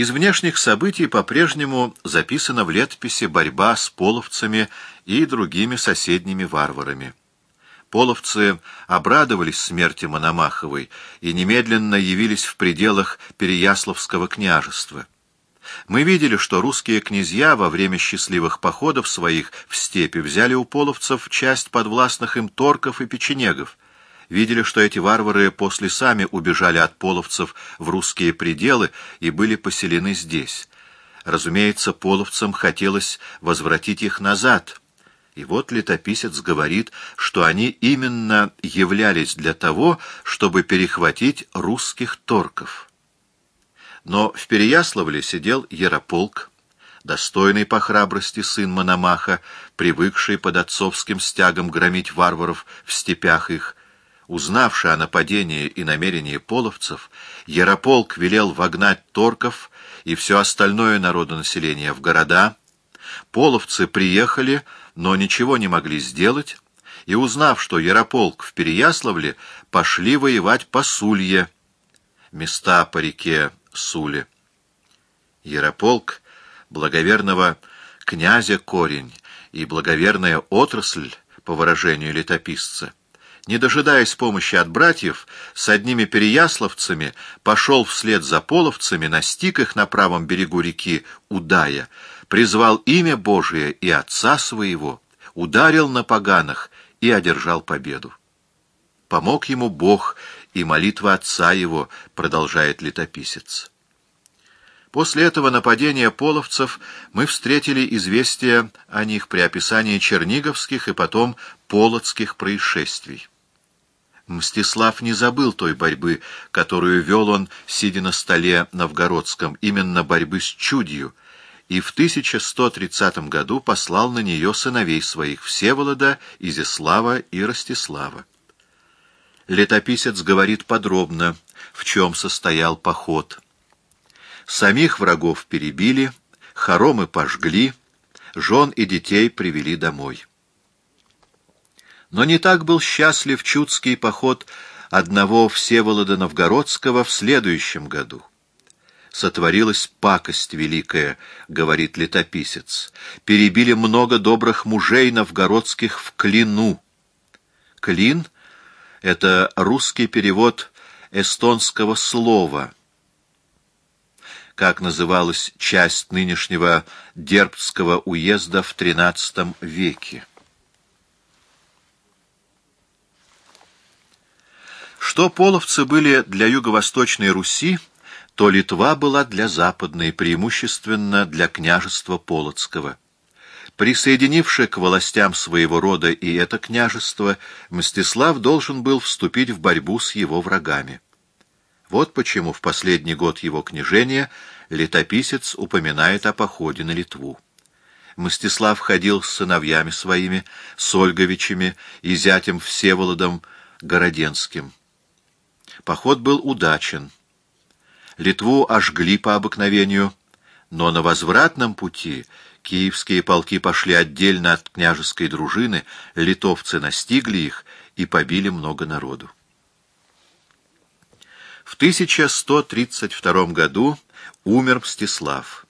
Из внешних событий по-прежнему записана в летописи борьба с половцами и другими соседними варварами. Половцы обрадовались смерти Мономаховой и немедленно явились в пределах Переяславского княжества. Мы видели, что русские князья во время счастливых походов своих в степи взяли у половцев часть подвластных им торков и печенегов. Видели, что эти варвары после сами убежали от половцев в русские пределы и были поселены здесь. Разумеется, половцам хотелось возвратить их назад. И вот летописец говорит, что они именно являлись для того, чтобы перехватить русских торков. Но в Переяславле сидел Ярополк, достойный по храбрости сын Мономаха, привыкший под отцовским стягом громить варваров в степях их. Узнавший о нападении и намерении половцев, Ярополк велел вогнать торков и все остальное народонаселение в города. Половцы приехали, но ничего не могли сделать, и, узнав, что Ярополк в Переяславле, пошли воевать по Сулье, места по реке Суле. Ярополк, благоверного князя корень и благоверная отрасль, по выражению летописца, не дожидаясь помощи от братьев, с одними переяславцами пошел вслед за половцами, настиг их на правом берегу реки Удая, призвал имя Божие и отца своего, ударил на поганых и одержал победу. Помог ему Бог и молитва отца его, продолжает летописец. После этого нападения половцев мы встретили известия о них при описании черниговских и потом полоцких происшествий. Мстислав не забыл той борьбы, которую вел он, сидя на столе новгородском, именно борьбы с чудью, и в 1130 году послал на нее сыновей своих Всеволода, Изяслава и Ростислава. Летописец говорит подробно, в чем состоял поход. Самих врагов перебили, хоромы пожгли, жен и детей привели домой. Но не так был счастлив чудский поход одного Всеволода Новгородского в следующем году. Сотворилась пакость великая, говорит летописец. Перебили много добрых мужей новгородских в Клину. Клин — это русский перевод эстонского слова, как называлась часть нынешнего Дербцкого уезда в XIII веке. Что половцы были для юго-восточной Руси, то Литва была для западной, преимущественно для княжества Полоцкого. Присоединивший к властям своего рода и это княжество, Мстислав должен был вступить в борьбу с его врагами. Вот почему в последний год его княжения летописец упоминает о походе на Литву. Мстислав ходил с сыновьями своими, с Ольговичами и зятем Всеволодом Городенским. Поход был удачен. Литву ожгли по обыкновению, но на возвратном пути Киевские полки пошли отдельно от княжеской дружины, литовцы настигли их и побили много народу. В 1132 году умер Мстислав.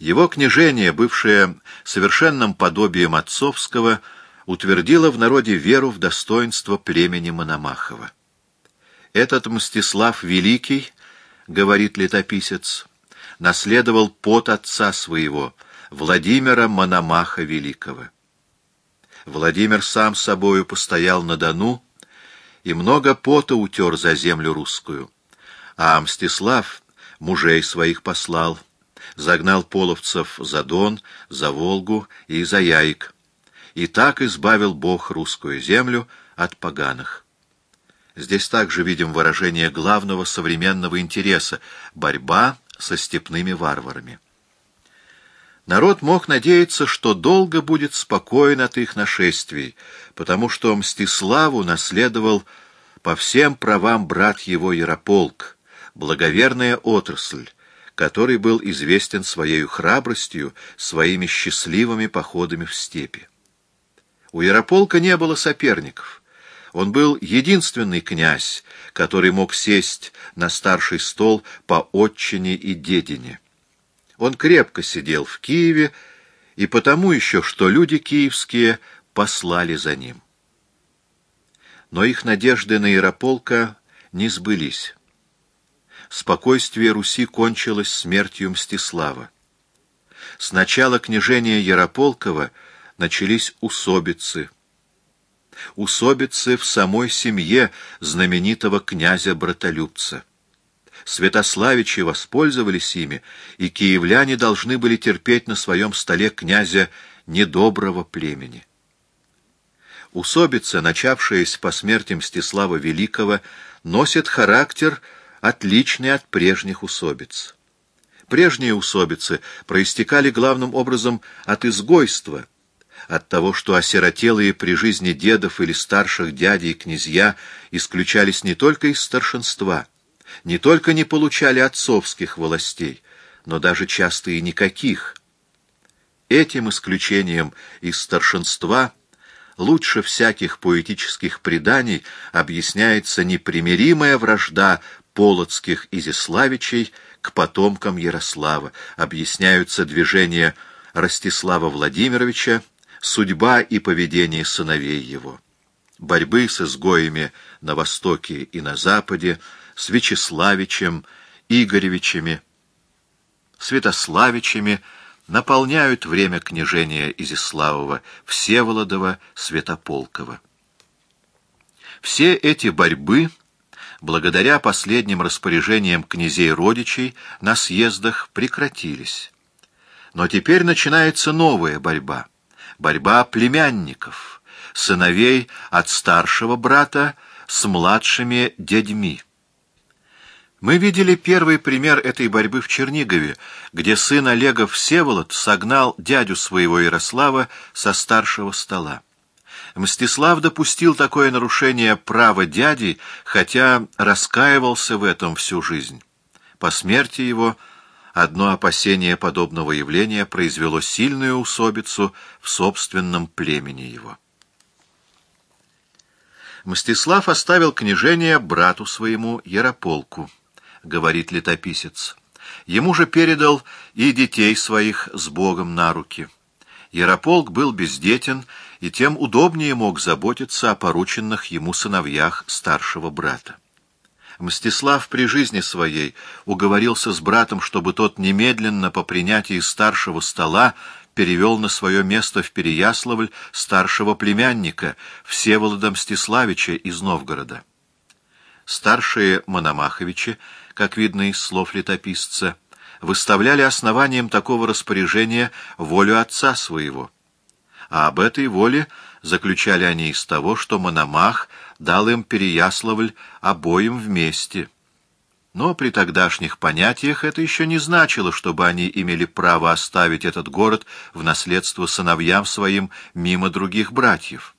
Его княжение, бывшее совершенным подобием отцовского, утвердило в народе веру в достоинство племени Мономахова. Этот Мстислав Великий, говорит летописец, наследовал пот отца своего — Владимира Мономаха Великого. Владимир сам собою постоял на Дону и много пота утер за землю русскую, а Мстислав мужей своих послал, загнал половцев за Дон, за Волгу и за Яик, и так избавил Бог русскую землю от поганых. Здесь также видим выражение главного современного интереса — борьба со степными варварами. Народ мог надеяться, что долго будет спокоен от их нашествий, потому что Мстиславу наследовал по всем правам брат его Ярополк, благоверная отрасль, который был известен своей храбростью, своими счастливыми походами в степи. У Ярополка не было соперников. Он был единственный князь, который мог сесть на старший стол по отчине и дедине. Он крепко сидел в Киеве, и потому еще, что люди киевские послали за ним. Но их надежды на Ярополка не сбылись. Спокойствие Руси кончилось смертью Мстислава. С начала княжения Ярополкова начались усобицы. Усобицы в самой семье знаменитого князя-братолюбца. Святославичи воспользовались ими, и киевляне должны были терпеть на своем столе князя недоброго племени. Усобица, начавшаяся по смерти Мстислава Великого, носит характер, отличный от прежних усобиц. Прежние усобицы проистекали главным образом от изгойства, от того, что осиротелые при жизни дедов или старших дядей князья исключались не только из старшинства, не только не получали отцовских властей, но даже часто и никаких. Этим исключением из старшинства лучше всяких поэтических преданий объясняется непримиримая вражда полоцких Изяславичей к потомкам Ярослава, объясняются движения Ростислава Владимировича, судьба и поведение сыновей его, борьбы с изгоями на востоке и на западе, с Вячеславичем, Игоревичами, Святославичами наполняют время княжения Изяславова, Всеволодова, Святополкова. Все эти борьбы — благодаря последним распоряжениям князей-родичей на съездах прекратились. Но теперь начинается новая борьба. Борьба племянников, сыновей от старшего брата с младшими дядьми. Мы видели первый пример этой борьбы в Чернигове, где сын Олега Всеволод согнал дядю своего Ярослава со старшего стола. Мстислав допустил такое нарушение права дяди, хотя раскаивался в этом всю жизнь. По смерти его одно опасение подобного явления произвело сильную усобицу в собственном племени его. Мстислав оставил княжение брату своему Ярополку, говорит летописец. Ему же передал и детей своих с Богом на руки. Ярополк был бездетен и тем удобнее мог заботиться о порученных ему сыновьях старшего брата. Мстислав при жизни своей уговорился с братом, чтобы тот немедленно по принятии старшего стола перевел на свое место в Переяславль старшего племянника Всеволода Мстиславича из Новгорода. Старшие Мономаховичи, как видно из слов летописца, выставляли основанием такого распоряжения волю отца своего — а об этой воле заключали они из того, что Мономах дал им Переяславль обоим вместе. Но при тогдашних понятиях это еще не значило, чтобы они имели право оставить этот город в наследство сыновьям своим мимо других братьев.